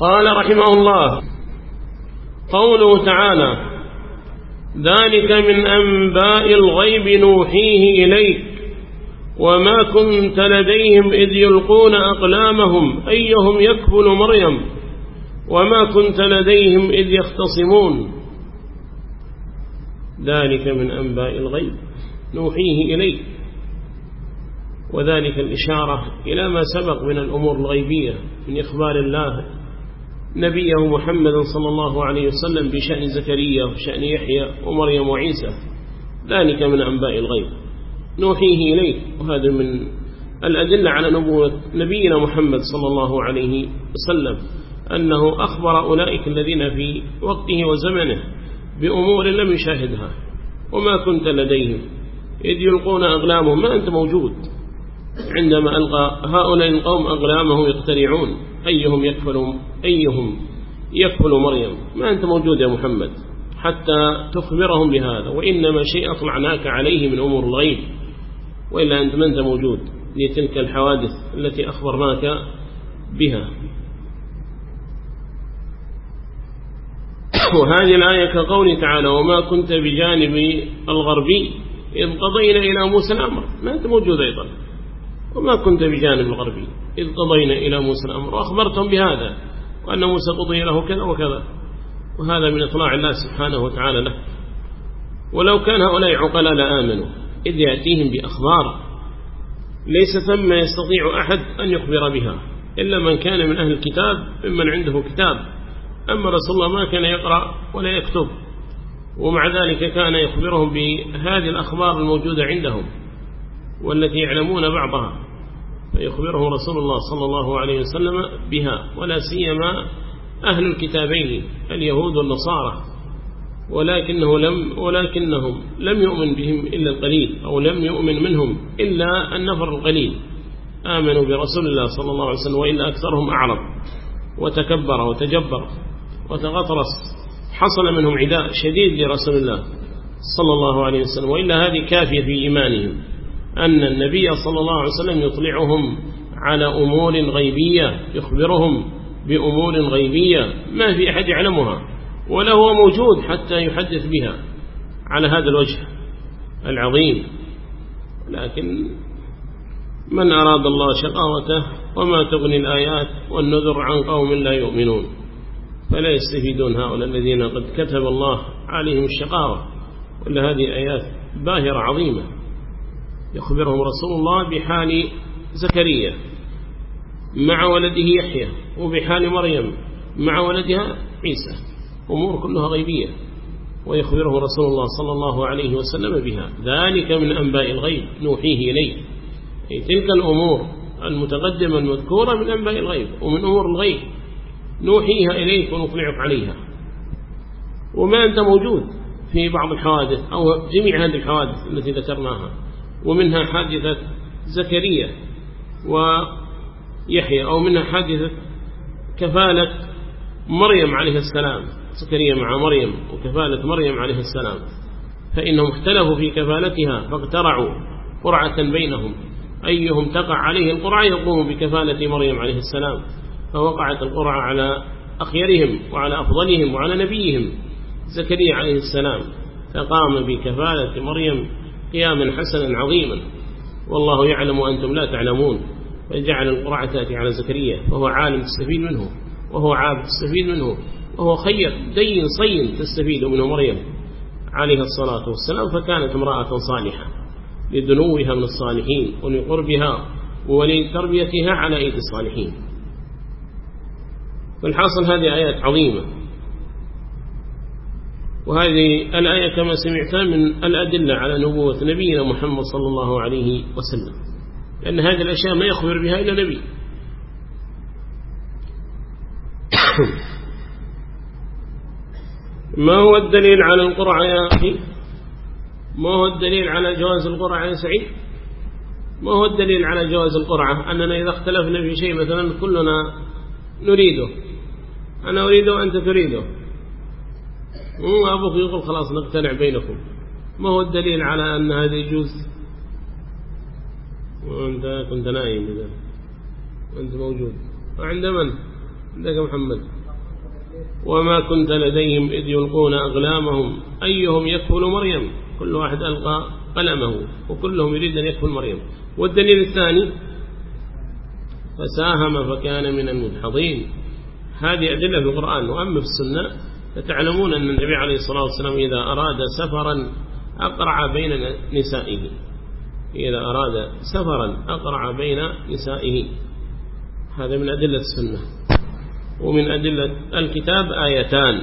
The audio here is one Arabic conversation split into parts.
قال رحمه الله قوله تعالى ذلك من أنباء الغيب نوحيه إليك وما كنت لديهم إذ يلقون أقلامهم أيهم يكفل مريم وما كنت لديهم إذ يختصمون ذلك من أنباء الغيب نوحيه إليك وذلك الإشارة إلى ما سبق من الأمور الغيبية من إخبار الله نبيه محمد صلى الله عليه وسلم بشأن زكريا وشأن يحيى ومريم وعيسى. ذلك من أنباء الغيب. نوحيه إليه وهذا من الأدلة على نبوة نبينا محمد صلى الله عليه وسلم. أنه أخبر أولئك الذين في وقته وزمنه بأمور لم يشاهدها. وما كنت لديهم. إذ يلقون أغلامهم. ما أنت موجود. عندما ألقى هؤلاء القوم أغلامهم يقترعون أيهم يكفل أيهم يكفل مريم؟ ما أنت موجود يا محمد حتى تخبرهم بهذا وإنما شيء أطلعناك عليه من أمور الغيب. وإلا أنت ما أنت موجود لتلك الحوادث التي أخبرناك بها. وهذه الآية كقول تعالى وما كنت بجانب الغربي إذ قضينا إلى موسى الأمر. ما أنت موجود أيضا. وما كنت بجانب الغربي. إذ قضينا إلى موسى الأمر وأخبرتهم بهذا وأن موسى قضي له كذا وكذا. وهذا من إطلاع الله سبحانه وتعالى له. ولو كان هؤلاء عقلاء لآمنوا. إذ يأتيهم بأخبار ليس ثم يستطيع أحد أن يخبر بها إلا من كان من أهل الكتاب ممن عنده كتاب. أما رسول الله ما كان يقرأ ولا يكتب. ومع ذلك كان يخبرهم بهذه الأخبار الموجودة عندهم والتي يعلمون بعضها. فيخبره رسول الله صلى الله عليه وسلم بها ولا سيما أهل الكتابين اليهود والنصارى. ولكنه لم ولكنهم لم يؤمن بهم إلا القليل أو لم يؤمن منهم إلا النفر القليل. آمنوا برسول الله صلى الله عليه وسلم وإلا أكثرهم أعرض وتكبر وتجبر وتغطرس. حصل منهم عداء شديد لرسول الله صلى الله عليه وسلم وإلا هذه كافية في إيمانهم. أن النبي صلى الله عليه وسلم يطلعهم على أمور غيبية يخبرهم بأمور غيبية ما في أحد يعلمها ولا هو موجود حتى يحدث بها على هذا الوجه العظيم. لكن من أراد الله شقاوته وما تغني الآيات والنذر عن قوم لا يؤمنون فلا يستفيدون هؤلاء الذين قد كتب الله عليهم الشقاوة. ولا هذه آيات باهرة عظيمة. يخبرهم رسول الله بحال زكريا مع ولده يحيى وبحال مريم مع ولدها عيسى. أمور كلها غيبية. ويخبره رسول الله صلى الله عليه وسلم بها. ذلك من أنباء الغيب نوحيه إليه. أي تلك الأمور المتقدمة المذكورة من أنباء الغيب ومن أمور الغيب نوحيها إليك ونطلعك عليها. وما أنت موجود في بعض الحوادث أو جميع هذه الحوادث التي ذكرناها. ومنها حادثة زكريا ويحيى أو منها حادثة كفالة مريم عليه السلام. زكريا مع مريم وكفالة مريم عليه السلام. فإنهم اختلفوا في كفالتها فاقترعوا قرعة بينهم. أيهم تقع عليه القرعة يقوم بكفالة مريم عليه السلام. فوقعت القرعة على أخيرهم وعلى أفضلهم وعلى نبيهم زكريا عليه السلام. فقام بكفالة مريم قياما حسنا عظيما. والله يعلم وأنتم لا تعلمون. فجعل القرعة تأتي على زكريا وهو عالم تستفيد منه وهو عابد تستفيد منه وهو خير دين صين تستفيد منه مريم عليه الصلاة والسلام. فكانت امرأة صالحة لدنوها من الصالحين ولقربها ولتربيتها على أيدي الصالحين. فالحاصل هذه آيات عظيمة. وهذه الآية كما سمعتها من الأدلة على نبوة نبينا محمد صلى الله عليه وسلم لأن هذه الأشياء ما يخبر بها إلا نبي. ما هو الدليل على القرعة يا أخي؟ ما هو الدليل على جواز القرعة يا سعيد؟ ما هو الدليل على جواز القرعة؟ أننا إذا اختلفنا في شيء مثلا كلنا نريده. أنا أريده وأنت تريده. أبوك يقول خلاص نقتنع بينكم. ما هو الدليل على أن هذا يجوز وأنت كنت نايم إذا. وأنت موجود. وعند من؟ عندك محمد. وما كنت لديهم إذ يلقون أغلامهم. أيهم يكفل مريم؟ كل واحد ألقى قلمه وكلهم يريد أن يكفل مريم. والدليل الثاني فساهم فكان من المدحضين هذه أدلة في القرآن وأما في السنة فتعلمون أن النبي عليه الصلاة والسلام إذا أراد سفرا أقرع بين نسائه. إذا أراد سفرا أقرع بين نسائه. هذا من أدلة السنة. ومن أدلة الكتاب آيتان.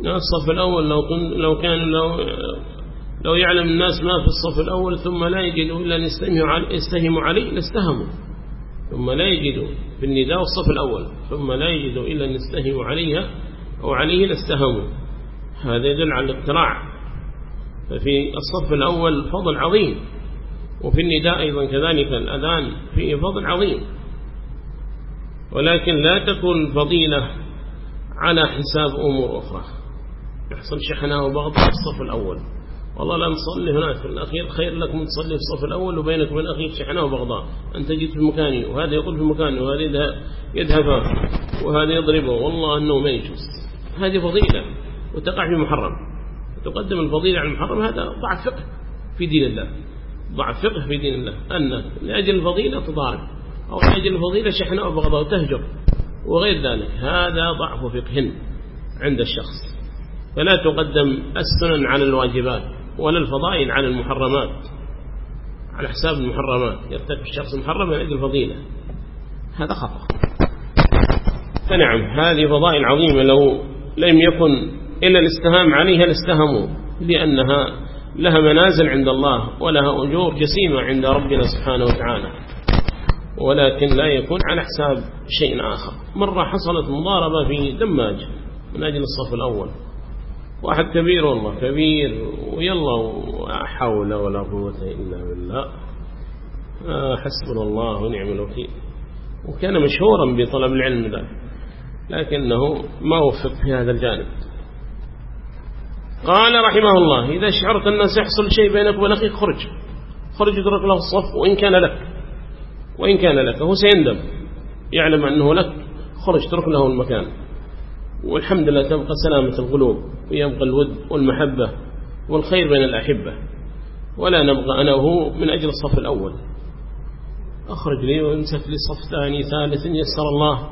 الصف الأول لو, لو كان لو, لو يعلم الناس ما في الصف الأول ثم لا يجدوا إلا أن يستهموا عليه لاستهموا. ثم لا يجدوا في النداء الصف الأول ثم لا يجدوا إلا أن عليها أو عليه لاستهموا هذا يدل على الاقتراع. ففي الصف الأول فضل عظيم وفي النداء أيضا كذلك الأذان فيه فضل عظيم. ولكن لا تكون الفضيلة على حساب أمور أخرى. يحصل شحنة وبغض في الصف الأول. والله لا نصلي هناك. في الأخير خير لك من تصلي في الصف الأول وبينك وبين أخيك شحنة وبغضاء أنت جيت في مكاني وهذا يقول في مكاني وهذا يذهب وهذا يضربه. والله أنه ما يجوز. هذه فضيلة وتقع في محرم. تقدم الفضيلة على المحرم هذا ضعف فقه في دين الله. ضعف فقه في دين الله. أن لأجل الفضيلة تضارب أو لأجل الفضيلة شحنة وبغضاء وتهجر وغير ذلك. هذا ضعف فقه عند الشخص. فلا تقدم السنن على الواجبات. ولا الفضائل على المحرمات على حساب المحرمات. يرتكب الشخص محرم من أجل الفضيلة. هذا خطأ. فنعم هذه فضائل عظيمة لو لم يكن إلا الاستهام عليها لاستهموا لأنها لها منازل عند الله ولها أجور جسيمة عند ربنا سبحانه وتعالى. ولكن لا يكون على حساب شيء آخر. مرة حصلت مضاربة في دماج من أجل الصف الأول. واحد كبير والله كبير ويلا حول ولا قوة إلا بالله. آه حسبنا الله ونعم الوكيل. وكان مشهورا بطلب العلم ذا لكنه ما وفق في هذا الجانب. قال رحمه الله إذا شعرت الناس يحصل شيء بينك وبين أخيك خرج. خرج اترك له الصف وإن كان لك وإن كان لك هو سيندم. يعلم أنه لك خرج ترك له المكان. والحمد لله تبقى سلامة القلوب ويبقى الود والمحبة والخير بين الأحبة. ولا نبقى أنا وهو من أجل الصف الأول. أخرج لي وامسك لي صف ثاني ثالث يسر الله.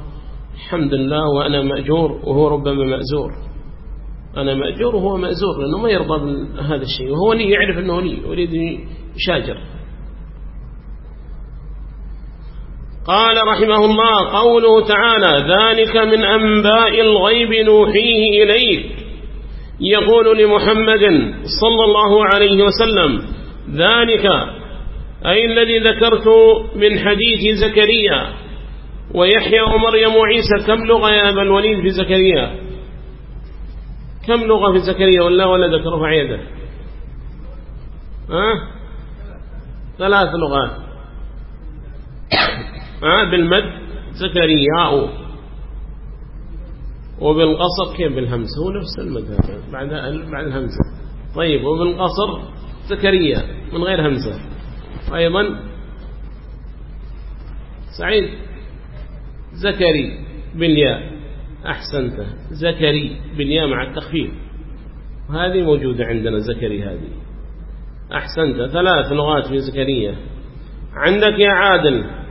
الحمد لله وأنا مأجور وهو ربما مأزور. أنا مأجور وهو مأزور لأنه ما يرضى بهذا الشيء. وهو لي يعرف أنه لي يريد يشاجر. قال رحمه الله قوله تعالى ذلك من أنباء الغيب نوحيه إليك. يقول لمحمد صلى الله عليه وسلم ذلك أي الذي ذكرت من حديث زكريا ويحيى ومريم وعيسى كم لغة يا أبا الوليد في زكريا؟ كم لغة في زكريا؟ ولا ولا ذكر فعيدة ها؟ ثلاث لغات. بالمد زكرياء وبالقصر كيف بالهمس هو نفس المد بعد بعد الهمزة. طيب وبالقصر زكريا من غير همزة. أيضا سعيد. زكري بالياء أحسنت. زكري بالياء مع التخفيف. هذه موجودة عندنا زكري هذه. أحسنت. ثلاث لغات في زكريا. عندك يا عادل.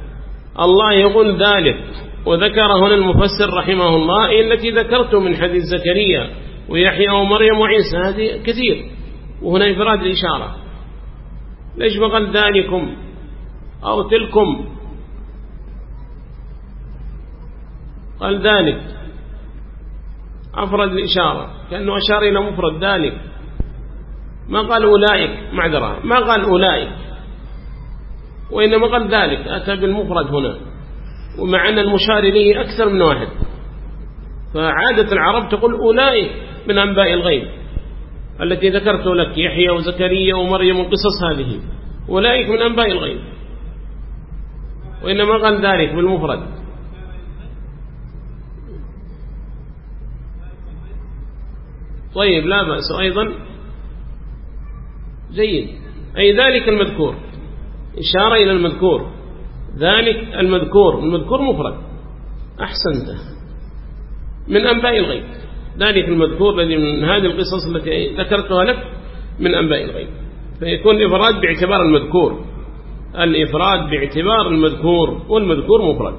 الله يقول ذلك. وذكر هنا المفسر رحمه الله التي ذكرت من حديث زكريا ويحيى ومريم وعيسى هذه كثير. وهنا إفراد الإشارة. ليش قال ذلكم أو تلكم؟ قال ذلك. أفرد الإشارة. كأنه أشار إلى مفرد ذلك. ما قال أولئك؟ معذرة. ما قال أولئك؟ وإنما قال ذلك أتى بالمفرد هنا. ومع أن المشار إليه أكثر من واحد. فعادة العرب تقول أولئك من أنباء الغيب. التي ذكرت لك يحيى وزكريا ومريم القصص هذه. أولئك من أنباء الغيب. وإنما قال ذلك بالمفرد. طيب لا بأس أيضا. جيد. أي ذلك المذكور. إشارة إلى المذكور. ذلك المذكور المذكور مفرد. أحسنت. من أنباء الغيب. ذلك المذكور الذي من هذه القصص التي ذكرتها لك من أنباء الغيب. فيكون الإفراد باعتبار المذكور. الإفراد باعتبار المذكور والمذكور مفرد.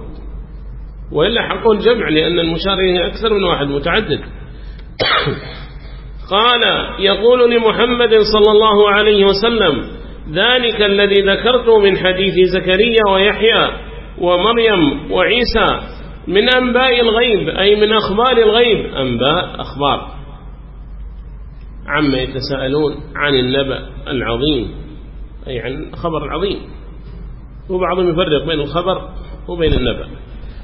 وإلا حقه الجمع لأن المشار أكثر من واحد متعدد. قال يقول لمحمد صلى الله عليه وسلم ذلك الذي ذكرته من حديث زكريا ويحيى ومريم وعيسى من أنباء الغيب أي من أخبار الغيب. أنباء أخبار. عما يتساءلون عن النبأ العظيم أي عن الخبر العظيم. وبعضهم يفرق بين الخبر وبين النبأ.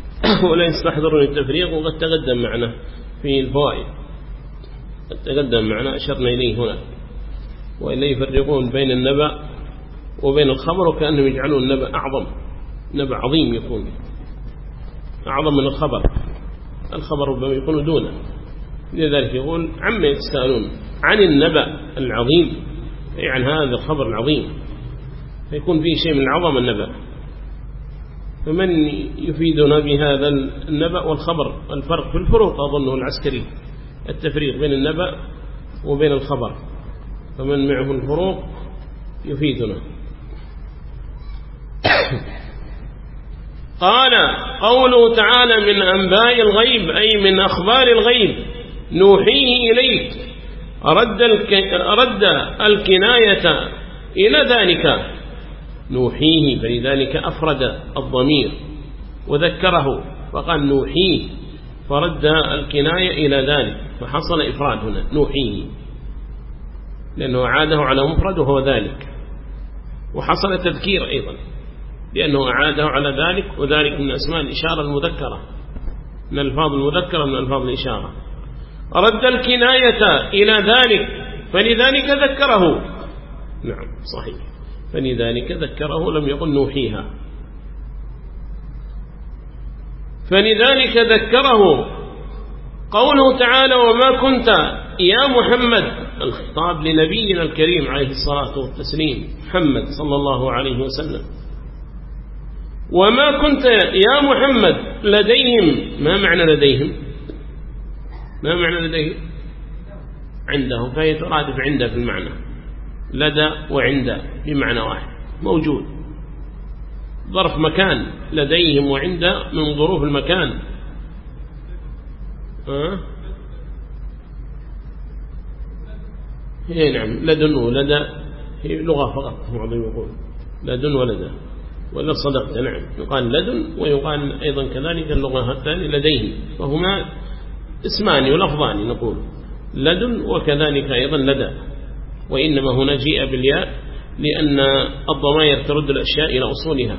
ولا يستحضرون التفريق وقد تقدم معنا في الفوائد. قد تقدم معنا أشرنا إليه هنا. وإلا يفرقون بين النبأ وبين الخبر وكأنهم يجعلون النبأ أعظم نبأ عظيم يكون. أعظم من الخبر. الخبر ربما يكون دونه. لذلك يقول عما يتساءلون عن النبأ العظيم أي عن هذا الخبر العظيم. فيكون فيه شيء من عظم النبأ. فمن يفيدنا بهذا النبأ والخبر؟ الفرق في الفروق أظنه العسكري. التفريق بين النبأ وبين الخبر. فمن معه الفروق يفيدنا. قال قوله تعالى من أنباء الغيب أي من أخبار الغيب نوحيه إليك. رد, الك... الكناية إلى ذلك. نوحيه فلذلك أفرد الضمير وذكره فقال نوحيه فرد الكناية إلى ذلك فحصل إفراد هنا نوحيه. لأنه عاده على مفرد وهو ذلك. وحصل تذكير أيضا لأنه أعاده على ذلك وذلك من أسماء الإشارة المذكرة من الفاظ المذكرة من الفاظ الإشارة. رد الكناية إلى ذلك فلذلك ذكره. نعم صحيح. فلذلك ذكره لم يقل نوحيها. فلذلك ذكره. قوله تعالى وما كنت يا محمد الخطاب لنبينا الكريم عليه الصلاة والتسليم محمد صلى الله عليه وسلم. وما كنت يا محمد لديهم ما معنى لديهم؟ ما معنى لديهم؟ عندهم فهي ترادف عنده في المعنى. لدى وعند بمعنى واحد موجود. ظرف مكان لديهم وعند من ظروف المكان. ها؟ هي نعم لدن ولدى هي لغة فقط بعضهم يقول. لدن ولدى. ولا صدقت نعم. يقال لدن ويقال أيضا كذلك اللغة الثانية لديه فهما اسمان ولفظان نقول. لدن وكذلك أيضا لدى. وإنما هنا جيء بالياء لأن الضمائر ترد الأشياء إلى أصولها.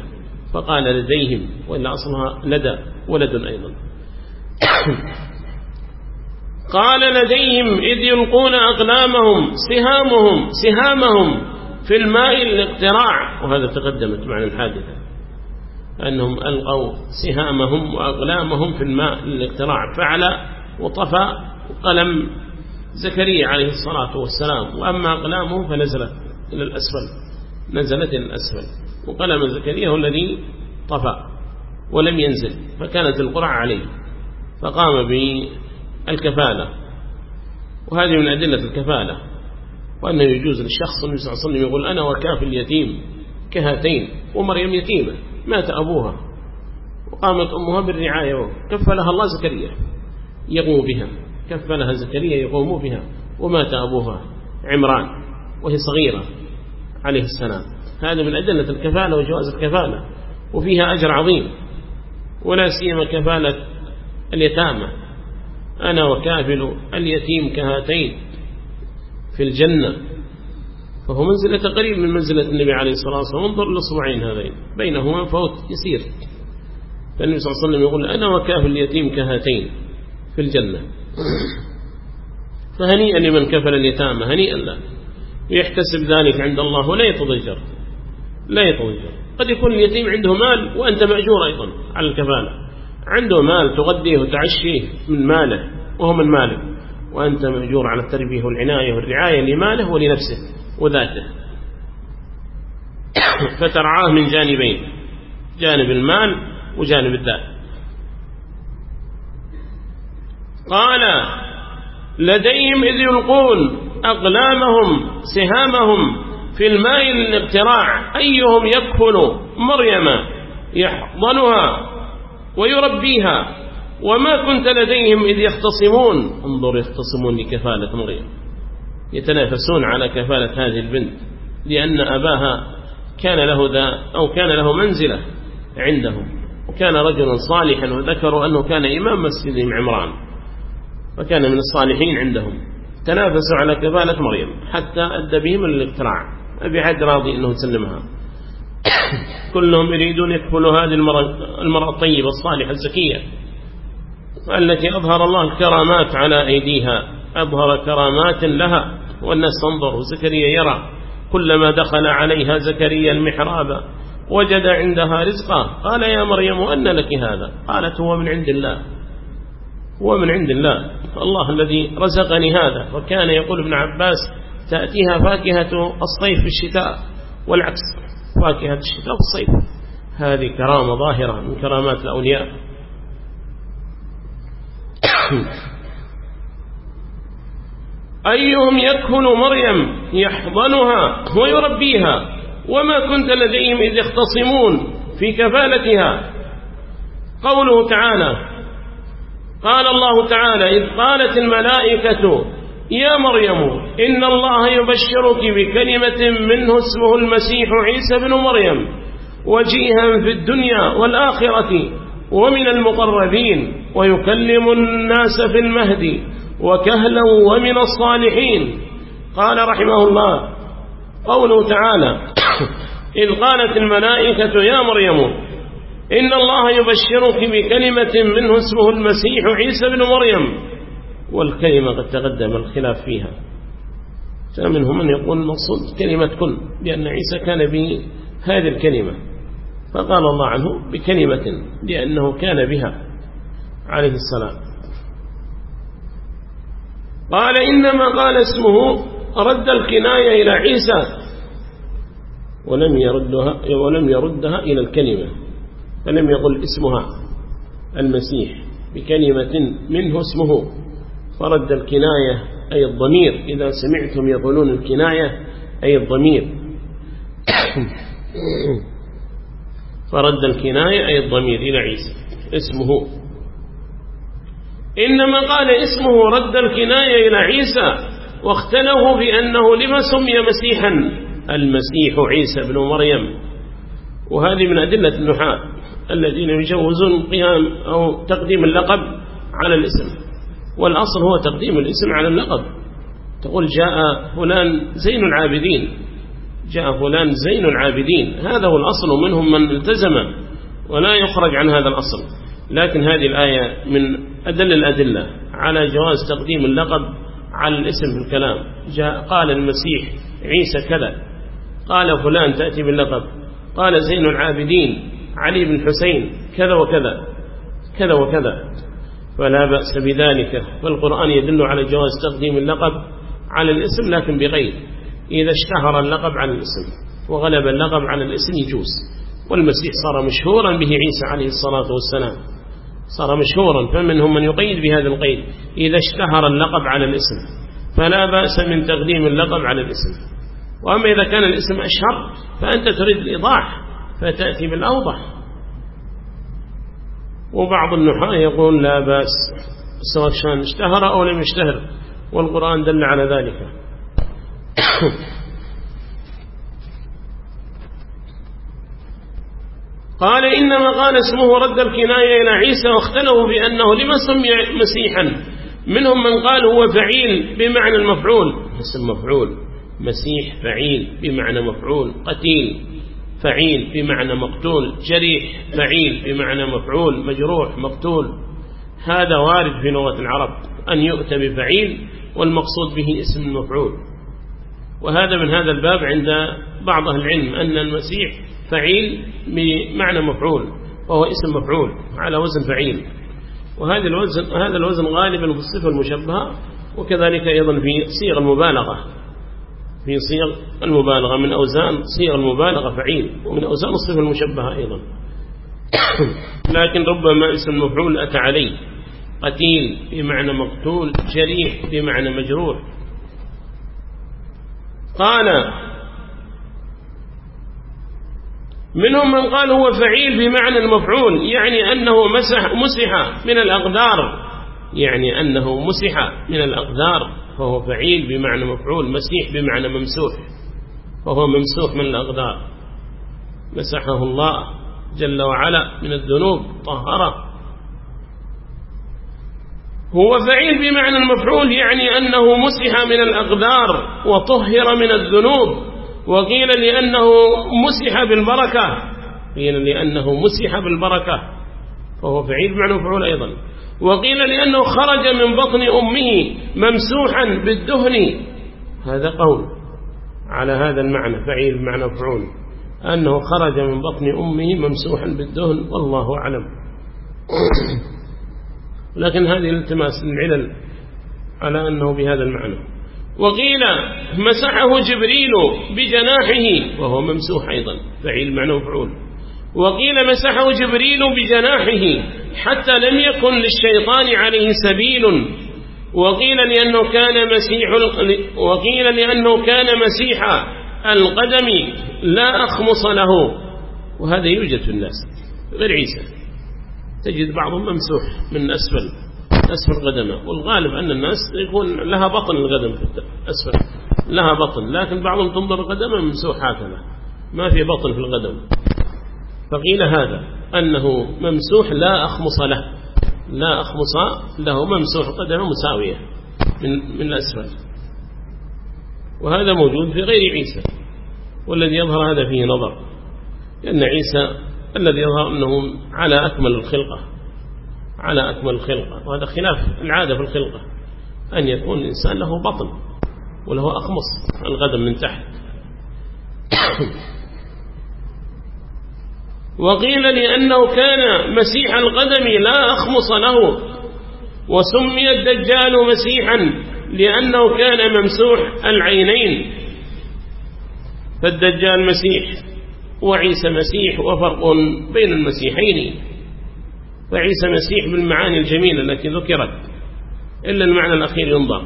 فقال لديهم وإلا أصلها لدى ولد أيضا. قال لديهم إذ يلقون أقلامهم سهامهم سهامهم في الماء الاقتراع وهذا تقدمت معنا الحادثة أنهم ألقوا سهامهم وأقلامهم في الماء للاقتراع فعل وطفى قلم زكريا عليه الصلاة والسلام وأما أقلامه فنزلت إلى الأسفل نزلت إلى الأسفل وقلم زكريا هو الذي طفى ولم ينزل فكانت القرعة عليه فقام بالكفالة وهذه من أدلة الكفالة وأنه يجوز للشخص النبي صلى الله عليه وسلم يقول أنا وكاف اليتيم كهاتين ومريم يتيمة مات أبوها وقامت أمها بالرعاية كفلها الله زكريا يقوم بها كفلها زكريا يقوم بها ومات أبوها عمران وهي صغيرة عليه السلام. هذا من أدلة الكفالة وجواز الكفالة وفيها أجر عظيم ولا سيما كفالة اليتامى. أنا وكافل اليتيم كهاتين في الجنة فهو منزلة قريب من منزلة النبي عليه الصلاة والسلام انظر للصبعين هذين بينهما فوت يسير. فالنبي صلى الله عليه وسلم يقول أنا وكاف اليتيم كهاتين في الجنة. فهنيئا لمن كفل اليتامى هنيئا له. ويحتسب ذلك عند الله ولا يتضجر لا يتضجر قد يكون اليتيم عنده مال وأنت مأجور أيضا على الكفالة. عنده مال تغذيه وتعشيه من ماله وهو من مالك وأنت مأجور على التربية والعناية والرعاية لماله ولنفسه وذاته. فترعاه من جانبين جانب المال وجانب الذات. قال لديهم إذ يلقون أقلامهم سهامهم في الماء للاقتراع أيهم يكفل مريم؟ يحضنها. ويربيها. وما كنت لديهم إذ يختصمون. انظر يختصمون لكفالة مريم يتنافسون على كفالة هذه البنت. لأن أباها كان له ذا أو كان له منزلة عندهم. وكان رجلا صالحا وذكروا أنه كان إمام مسجد عمران. وكان من الصالحين عندهم. تنافسوا على كفالة مريم. حتى أدى بهم الاقتراع أبي حد راضي أنه سلمها. كلهم يريدون يكفلوا هذه المرأة, المرأة الطيبة الصالحة الزكية. التي أظهر الله الكرامات على أيديها. أظهر كرامات لها. والناس تنظر وزكريا يرى. كلما دخل عليها زكريا المحراب وجد عندها رزقا. قال يا مريم أن لك هذا. قالت هو من عند الله. هو من عند الله. الله الذي رزقني هذا. وكان يقول ابن عباس تأتيها فاكهة الصيف في الشتاء والعكس. فاكهة الشتاء في الصيف هذه كرامة ظاهرة من كرامات الأولياء. أيهم يكهن مريم يحضنها ويربيها؟ وما كنت لديهم إذ يختصمون في كفالتها؟ قوله تعالى قال الله تعالى إذ قالت الملائكة يا مريم إن الله يبشرك بكلمة منه اسمه المسيح عيسى بن مريم وجيها في الدنيا والآخرة ومن المقربين ويكلم الناس في المهد وكهلا ومن الصالحين. قال رحمه الله قوله تعالى إذ قالت الملائكة يا مريم إن الله يبشرك بكلمة منه اسمه المسيح عيسى بن مريم. والكلمة قد تقدم الخلاف فيها. فمنهم من يقول المقصود كلمة كن لأن عيسى كان بهذه الكلمة. فقال الله عنه بكلمة لأنه كان بها عليه السلام. قال إنما قال اسمه رد الكناية إلى عيسى ولم يردها ولم يردها إلى الكلمة فلم يقل اسمها المسيح بكلمة منه اسمه. فرد الكناية أي الضمير. إذا سمعتم يقولون الكناية أي الضمير. فرد الكناية أي الضمير إلى عيسى. اسمه. إنما قال اسمه رد الكناية إلى عيسى واختلفوا بأنه لما سمي مسيحا. المسيح عيسى بن مريم. وهذه من أدلة النحاة الذين يجوزون قيام أو تقديم اللقب على الاسم. والأصل هو تقديم الاسم على اللقب. تقول جاء فلان زين العابدين. جاء فلان زين العابدين. هذا هو الأصل ومنهم من التزم ولا يخرج عن هذا الأصل. لكن هذه الآية من أدل الأدلة على جواز تقديم اللقب على الاسم في الكلام. جاء قال المسيح عيسى كذا. قال فلان تأتي باللقب. قال زين العابدين علي بن حسين كذا وكذا. كذا وكذا. فلا بأس بذلك. فالقرآن يدل على جواز تقديم اللقب على الاسم لكن بغير. إذا اشتهر اللقب على الاسم وغلب اللقب على الاسم يجوز. والمسيح صار مشهورا به عيسى عليه الصلاة والسلام. صار مشهورا فمنهم من يقيد بهذا القيد. إذا اشتهر اللقب على الاسم فلا بأس من تقديم اللقب على الاسم. وأما إذا كان الاسم أشهر فأنت تريد الإيضاح فتأتي بالأوضح. وبعض النحاة يقول لا بأس سواء كان اشتهر أو لم يشتهر والقرآن دل على ذلك. قال إنما قال اسمه رد الكناية إلى عيسى واختلوا بأنه لما سمي مسيحا منهم من قال هو فعيل بمعنى المفعول. اسم مفعول؟ مسيح فعيل بمعنى مفعول قتيل. فعيل بمعنى مقتول. جريح فعيل بمعنى مفعول. مجروح مقتول. هذا وارد في لغة العرب أن يؤتى بفعيل والمقصود به اسم المفعول وهذا من هذا الباب عند بعض أهل العلم أن المسيح فعيل بمعنى مفعول وهو اسم مفعول على وزن فعيل. وهذا الوزن هذا الوزن غالبا في الصفة المشبهة وكذلك أيضا في صيغ المبالغة. في صيغ المبالغة. من أوزان صيغ المبالغة فعيل ومن أوزان الصفة المشبهة أيضا. لكن ربما اسم المفعول أتى عليه قتيل بمعنى مقتول جريح بمعنى مجروح. قال منهم من قال هو فعيل بمعنى المفعول يعني أنه مسح مسح من الأقدار. يعني أنه مسح من الأقدار. فهو فعيل بمعنى مفعول مسيح بمعنى ممسوح وهو ممسوح من الأقدار. مسحه الله جل وعلا من الذنوب طهره. هو فعيل بمعنى المفعول يعني أنه مسح من الأقدار وطهر من الذنوب. وقيل لأنه مسح بالبركة قيل لأنه مسح بالبركة فهو فعيل بمعنى مفعول أيضا. وقيل لأنه خرج من بطن أمه ممسوحا بالدهن. هذا قول على هذا المعنى فعيل بمعنى مفعول. أنه خرج من بطن أمه ممسوحا بالدهن والله أعلم. لكن هذه الالتماس للعلل على أنه بهذا المعنى. وقيل مسحه جبريل بجناحه وهو ممسوح أيضا فعيل معنى مفعول. وقيل مسحه جبريل بجناحه حتى لم يكن للشيطان عليه سبيل. وقيل لأنه كان مسيح وقيل لأنه كان مسيح القدم لا أخمص له. وهذا يوجد في الناس غير عيسى. تجد بعضهم ممسوح من أسفل أسفل قدمه. والغالب أن الناس يكون لها بطن القدم في أسفل. لها بطن لكن بعضهم تنظر قدمه ممسوح هكذا. ما في بطن في القدم. فقيل هذا أنه ممسوح لا أخمص له لا أخمص له ممسوح قدمه مساوية من, من الأسفل. وهذا موجود في غير عيسى والذي يظهر هذا فيه نظر لأن عيسى الذي يظهر أنه على أكمل الخلقة على أكمل الخلقة وهذا خلاف العادة في الخلقة أن يكون الإنسان له بطن وله أخمص الغدم من تحت. وقيل لأنه كان مسيح القدم لا أخمص له وسمي الدجال مسيحا لأنه كان ممسوح العينين. فالدجال مسيح وعيسى مسيح وفرق بين المسيحين. فعيسى مسيح بالمعاني الجميلة التي ذكرت إلا المعنى الأخير ينظر.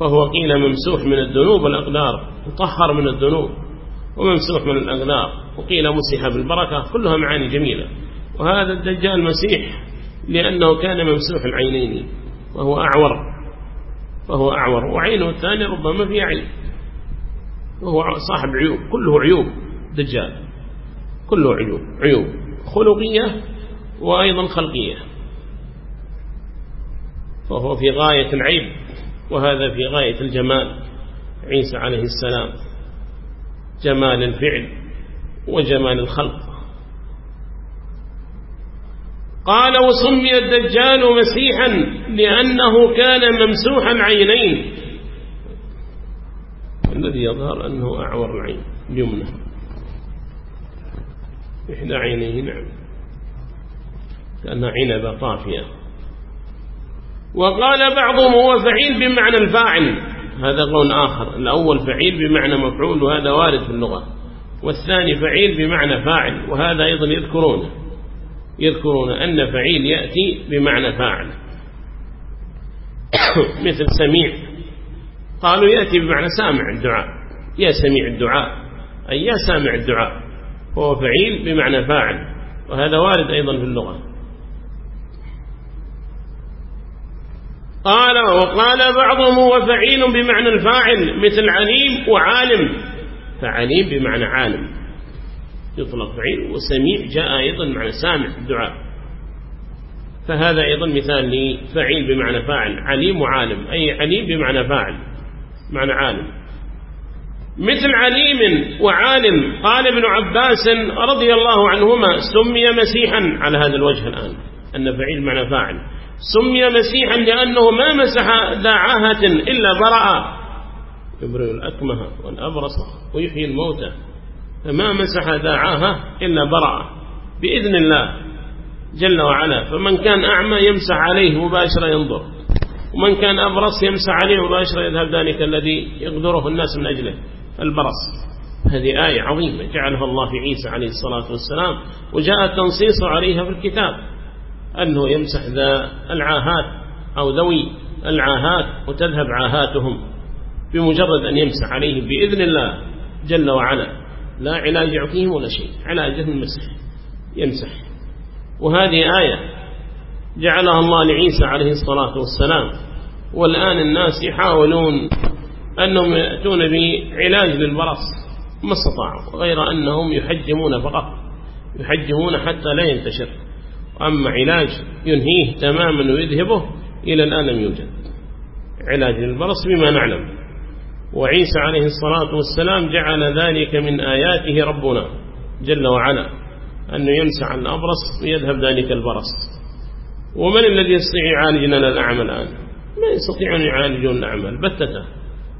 فهو قيل ممسوح من الذنوب والأقدار مطهر من الذنوب وممسوح من الأقدار. وقيل مسيح بالبركة كلها معاني جميلة. وهذا الدجال مسيح لأنه كان ممسوح العينين وهو أعور فهو أعور. وعينه الثانية ربما في عين وهو صاحب عيوب كله عيوب دجال. كله عيوب عيوب. خلقية وأيضا خلقية. فهو في غاية العيب وهذا في غاية الجمال. عيسى عليه السلام جمال الفعل. وجمال الخلق. قال وسمي الدجال مسيحا لأنه كان ممسوح العينين. الذي يظهر أنه أعور العين اليمنى. إحدى عينيه نعم. كأن عنبة طافية. وقال بعضهم هو فعيل بمعنى الفاعل. هذا قول آخر. الأول فعيل بمعنى مفعول وهذا وارد في اللغة. والثاني فعيل بمعنى فاعل وهذا أيضا يذكرون يذكرون أن فعيل يأتي بمعنى فاعل. مثل سميع. قالوا يأتي بمعنى سامع الدعاء. يا سميع الدعاء أي يا سامع الدعاء. وهو فعيل بمعنى فاعل وهذا وارد أيضا في اللغة. قال وقال بعضهم هو فعيل بمعنى الفاعل مثل عليم وعالم. فعليم بمعنى عالم. يطلق فعيل وسميع جاء أيضا بمعنى سامع الدعاء فهذا أيضا مثال لفعيل بمعنى فاعل عليم وعالم أي عليم بمعنى فاعل معنى عالم. مثل عليم وعالم قال ابن عباس رضي الله عنهما سمي مسيحا على هذا الوجه الآن أن فعيل معنى فاعل. سمي مسيحا لأنه ما مسح ذا عاهة إلا برأ يبرئ الأكمه والأبرص ويحيي الموتى. فما مسح ذا عاهة إلا برأ بإذن الله جل وعلا. فمن كان أعمى يمسح عليه مباشرة ينظر. ومن كان أبرص يمسح عليه مباشرة يذهب ذلك الذي يقدره الناس من أجله. البرص هذه آية عظيمة جعلها الله في عيسى عليه الصلاة والسلام. وجاء التنصيص عليها في الكتاب. أنه يمسح ذا العاهات أو ذوي العاهات وتذهب عاهاتهم. بمجرد أن يمسح عليهم بإذن الله جل وعلا. لا علاج يعطيهم ولا شيء علاجهم المسح يمسح. وهذه آية جعلها الله لعيسى عليه الصلاة والسلام. والآن الناس يحاولون أنهم يأتون بعلاج للبرص ما استطاعوا غير أنهم يحجمون فقط يحجمون حتى لا ينتشر. أما علاج ينهيه تماما ويذهبه إلى الآن لم يوجد. علاج للبرص بما نعلم. وعيسى عليه الصلاة والسلام جعل ذلك من آياته ربنا جل وعلا أنه يمسح الأبرص ويذهب ذلك البرص. ومن الذي يستطيع يعالج لنا الأعمى الآن؟ ما يستطيع أن يعالجون الأعمى البتة.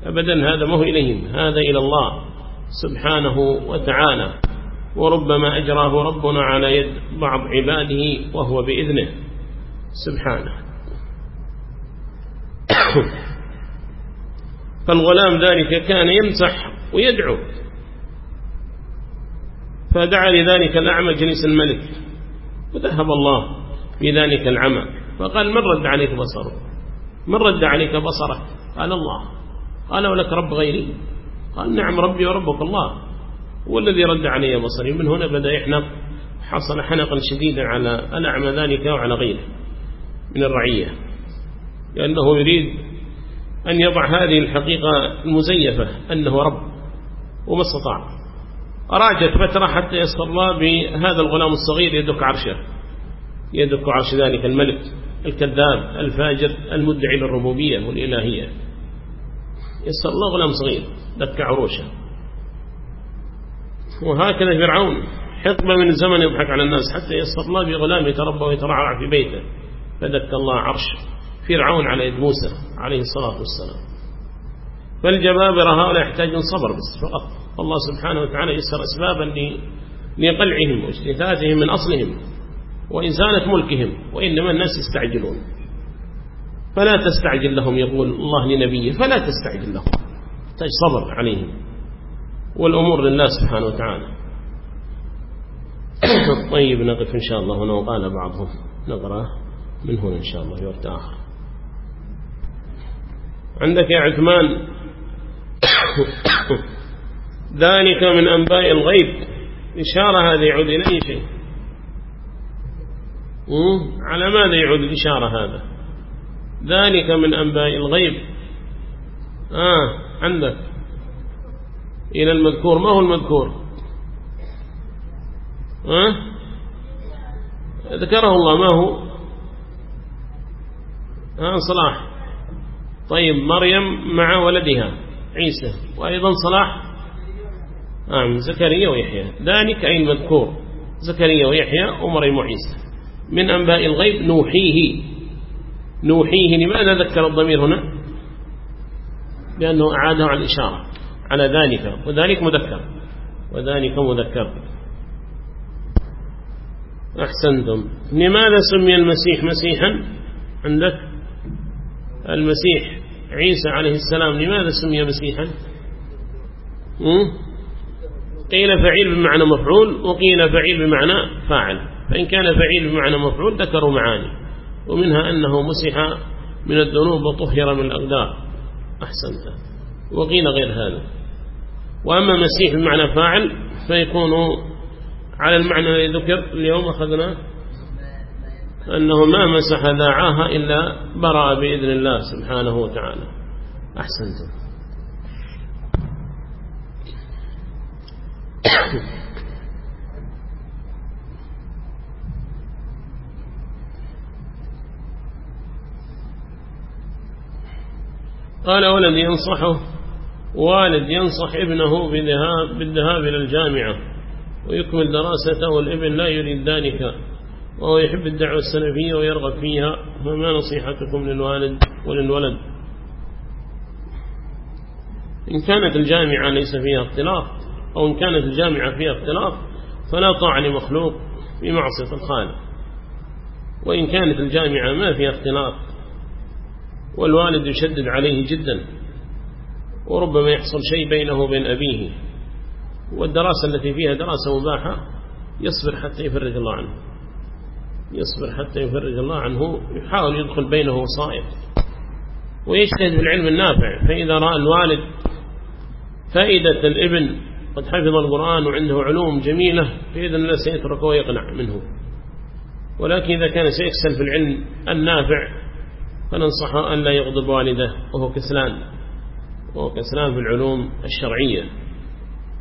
أبدا هذا ما هو إليهم هذا إلى الله سبحانه وتعالى. وربما أجراه ربنا على يد بعض عباده وهو بإذنه سبحانه. فالغلام ذلك كان يمسح ويدعو فدعا لذلك الأعمى جليس الملك وذهب الله بذلك العمى فقال من رد عليك بصره؟ من رد عليك بصرك قال الله قال ولك رب غيري قال نعم ربي وربك الله هو الذي رد علي بصري من هنا بدأ يحنق حصل حنقا شديدا على الأعمى ذلك وعلى غيره من الرعية لأنه يريد أن يضع هذه الحقيقة المزيفة أنه رب وما استطاع. أراجت فترة حتى يسر الله بهذا الغلام الصغير يدك عرشه. يدك عرش ذلك الملك الكذاب الفاجر المدعي للربوبية والإلهية. يسر الله غلام صغير دك عروشه. وهكذا فرعون حقبة من الزمن يضحك على الناس حتى يسر الله بغلام يتربى ويترعرع في بيته. فدك الله عرش. فرعون على يد موسى عليه الصلاة والسلام. فالجبابرة هؤلاء يحتاجون صبر بس فقط الله سبحانه وتعالى يسر أسبابا لقلعهم واجتثاثهم من أصلهم وإزالة ملكهم وإنما الناس يستعجلون. فلا تستعجل لهم يقول الله لنبيه فلا تستعجل لهم. تحتاج صبر عليهم. والأمور لله سبحانه وتعالى. طيب نقف إن شاء الله هنا وقال بعضهم. نقرأ من هنا إن شاء الله في وقت آخر عندك يا عثمان. ذلك من أنباء الغيب. إشارة هذه يعود إلى أي شيء؟ على ماذا يعود الإشارة هذا؟ ذلك من أنباء الغيب. آه عندك. إلى المذكور. ما هو المذكور؟ آه ذكره الله. ما هو؟ آه صلاح. طيب مريم مع ولدها عيسى وأيضا صلاح نعم زكريا ويحيى. ذلك أي المذكور زكريا ويحيى ومريم وعيسى. من أنباء الغيب نوحيه. نوحيه لماذا ذكر الضمير هنا؟ لأنه أعاده على الإشارة على ذلك وذلك مذكر وذلك مذكر. أحسنتم. لماذا سمي المسيح مسيحا عندك؟ المسيح عيسى عليه السلام لماذا سمي مسيحا؟ قيل فعيل بمعنى مفعول وقيل فعيل بمعنى فاعل. فإن كان فعيل بمعنى مفعول ذكروا معاني ومنها أنه مسح من الذنوب وطهر من الأقدار. أحسنت. وقيل غير هذا. وأما مسيح بمعنى فاعل فيكون على المعنى الذي ذكر اليوم أخذنا أنه ما مسح ذاعاها إلا برأ بإذن الله سبحانه وتعالى. أحسنتم قال ولد ينصحه والد ينصح ابنه بالذهاب إلى الجامعة ويكمل دراسته والابن لا يريد ذلك. وهو يحب الدعوة السلفية ويرغب فيها فما نصيحتكم للوالد وللولد؟ إن كانت الجامعة ليس فيها اختلاط أو إن كانت الجامعة فيها اختلاط فلا طاعة لمخلوق في معصية الخالق. وإن كانت الجامعة ما فيها اختلاط والوالد يشدد عليه جدا وربما يحصل شيء بينه وبين أبيه. والدراسة التي فيها دراسة مباحة يصبر حتى يفرج الله عنه. يصبر حتى يفرج الله عنه يحاول يدخل بينه وصائب. ويجتهد في العلم النافع. فإذا رأى الوالد فائدة الابن قد حفظ القرآن وعنده علوم جميلة بإذن الله سيترك ويقنع منه. ولكن إذا كان سيكسل في العلم النافع فننصحه أن لا يغضب والده وهو كسلان. وهو كسلان في العلوم الشرعية.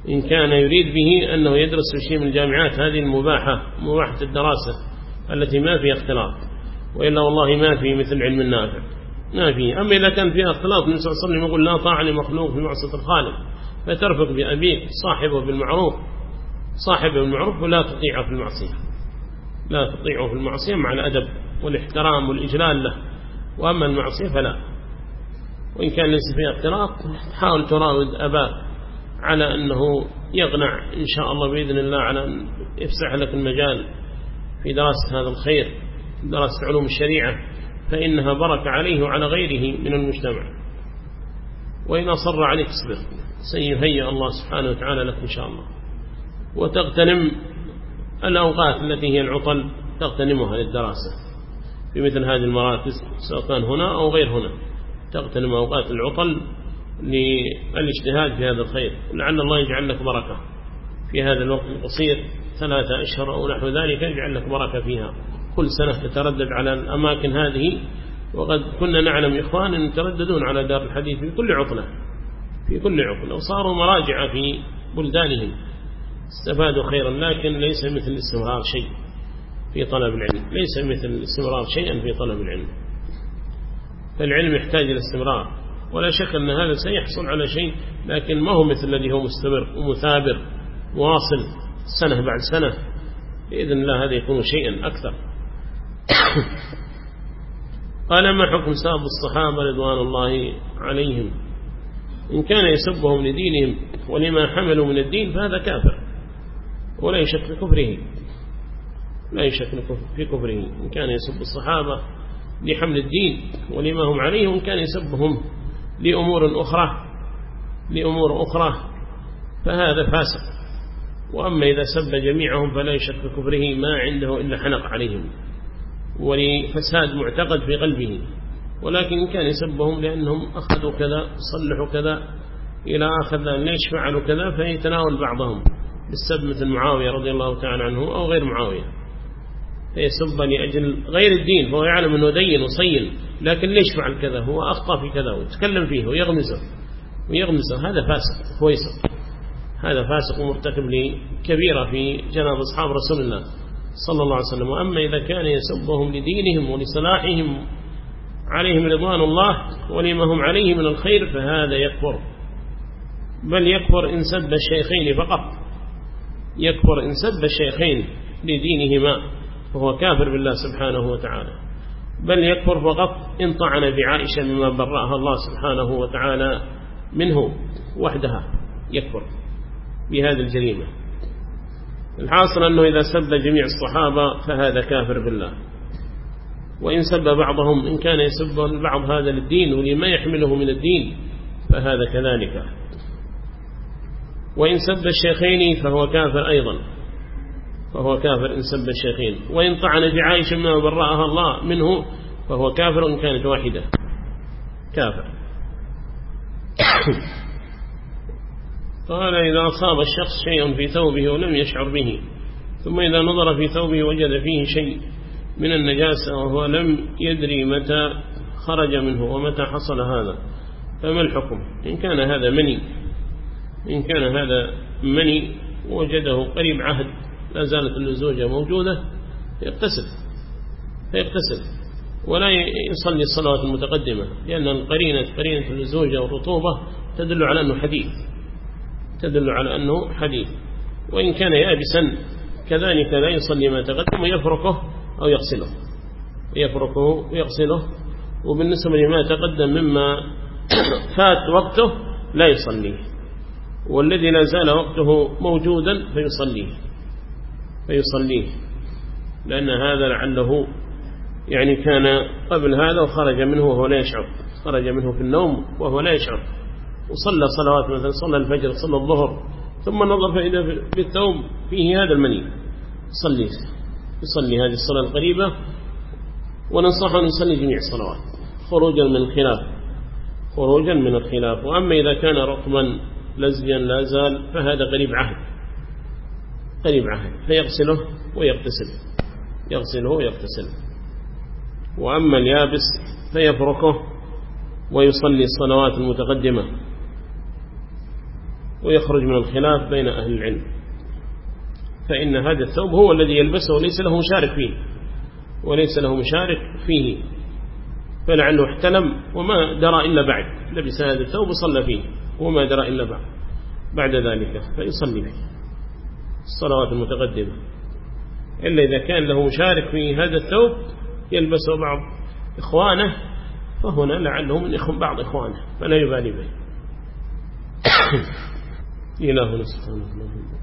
إن كان يريد به أنه يدرس في شيء من الجامعات هذه المباحة مباحة الدراسة. التي ما فيها اختلاط. وإلا والله ما في مثل علم النافع. ما في. أما إذا كان فيها اختلاط النبي صلى الله عليه وسلم يقول لا طاعة لمخلوق في معصية الخالق. فترفق بأبيك صاحبه بالمعروف. صاحبه بالمعروف ولا تطيعه في المعصية. لا تطيعه في المعصية مع الأدب والإحترام والإجلال له. وأما المعصية فلا. وإن كان ليس فيها اختلاط حاول تراود أباك على أنه يقنع إن شاء الله بإذن الله على أن يفسح لك المجال. في دراسة هذا الخير دراسة علوم الشريعة فإنها بركة عليه وعلى غيره من المجتمع. وإن أصر عليك اصبر سيهيئ الله سبحانه وتعالى لك إن شاء الله. وتغتنم الأوقات التي هي العطل تغتنمها للدراسة. في مثل هذه المراكز سواء كان هنا أو غير هنا. تغتنم أوقات العطل للاجتهاد في هذا الخير. لعل الله يجعل لك بركة في هذا الوقت القصير. ثلاثة أشهر أو نحو ذلك يجعل لك بركة فيها. كل سنة تتردد على الأماكن هذه وقد كنا نعلم إخوان يترددون على دار الحديث في كل عطلة في كل عطلة وصاروا مراجع في بلدانهم. استفادوا خيرا لكن ليس مثل الاستمرار شيء في طلب العلم. ليس مثل الاستمرار شيئا في طلب العلم. فالعلم يحتاج إلى استمرار. ولا شك أن هذا سيحصل على شيء لكن ما هو مثل الذي هو مستمر ومثابر واصل سنة بعد سنة بإذن الله هذا يكون شيئا أكثر. قال ما حكم ساب الصحابة رضوان الله عليهم؟ إن كان يسبهم لدينهم ولما حملوا من الدين فهذا كافر ولا يشك في كفره. لا يشك في كفره. إن كان يسب الصحابة لحمل الدين ولما هم عليه وإن كان يسبهم لأمور أخرى لأمور أخرى فهذا فاسق. وأما إذا سب جميعهم فلا يشك كفره ما عنده إلا حنق عليهم. ولفساد معتقد في قلبه. ولكن إن كان يسبهم لأنهم أخذوا كذا صلحوا كذا إلى آخر ليش فعلوا كذا؟ فيتناول بعضهم. بالسب مثل معاوية رضي الله تعالى عنه أو غير معاوية. فيسب لأجل غير الدين فهو يعلم أنه دين وصين لكن ليش فعل كذا؟ هو أخطأ في كذا ويتكلم فيه ويغمزه. ويغمزه هذا فاسق فويسق هذا فاسق ومرتكب لكبيرة في جناب أصحاب رسول الله صلى الله عليه وسلم. وأما إذا كان يسبهم لدينهم ولصلاحهم عليهم رضوان الله ولما هم عليه من الخير فهذا يكفر بل يكفر إن سب الشيخين فقط. يكفر إن سب الشيخين لدينهما وهو كافر بالله سبحانه وتعالى. بل يكفر فقط إن طعن بعائشة مما برأها الله سبحانه وتعالى منه وحدها. يكفر بهذه الجريمة. الحاصل أنه إذا سب جميع الصحابة فهذا كافر بالله. وإن سب بعضهم إن كان يسب البعض هذا للدين ولما يحمله من الدين فهذا كذلك. وإن سب الشيخين فهو كافر أيضا. فهو كافر إن سب الشيخين. وإن طعن في عائشة ما برأها الله منه فهو كافر إن كانت واحدة. كافر. قال إذا أصاب الشخص شيء في ثوبه ولم يشعر به ثم إذا نظر في ثوبه وجد فيه شيء من النجاسة وهو لم يدري متى خرج منه ومتى حصل هذا فما الحكم؟ إن كان هذا مني إن كان هذا مني وجده قريب عهد لا زالت الزوجة موجودة يغتسل فيغتسل ولا يصلي الصلوات المتقدمة لأن القرينة قرينة الزوجة والرطوبة تدل على أنه حديث. تدل على أنه حديث. وإن كان يابسا كذلك لا يصلي ما تقدم ويفركه أو يغسله. يفركه ويغسله. وبالنسبة لما تقدم مما فات وقته لا يصليه والذي لا زال وقته موجودا فيصليه فيصليه لأن هذا لعله يعني كان قبل هذا وخرج منه وهو لا يشعر. خرج منه في النوم وهو لا يشعر. وصلى صلوات مثلا صلى الفجر صلى الظهر ثم نظر فإذا بالثوب فيه هذا المني. يصلي يصلي هذه الصلاة القريبة وننصح أن يصلي جميع الصلوات خروجا من الخلاف خروجا من الخلاف. وأما إذا كان رطبا لزجا لا زال فهذا قريب عهد قريب عهد فيغسله ويغتسل يغسله ويغتسل. وأما اليابس فيفركه ويصلي الصلوات المتقدمة. ويخرج من الخلاف بين أهل العلم. فإن هذا الثوب هو الذي يلبسه وليس له مشارك فيه وليس له مشارك فيه. فلعله احتلم وما درى إلا بعد لبس هذا الثوب وصلى فيه وما درى إلا بعد. بعد ذلك فيصلي. فيه الصلوات المتقدمة. إلا إذا كان له مشارك في هذا الثوب يلبسه بعض إخوانه فهنا لعله من إخوان بعض إخوانه فلا يبالي به. إلهنا سبحانه وتعالى.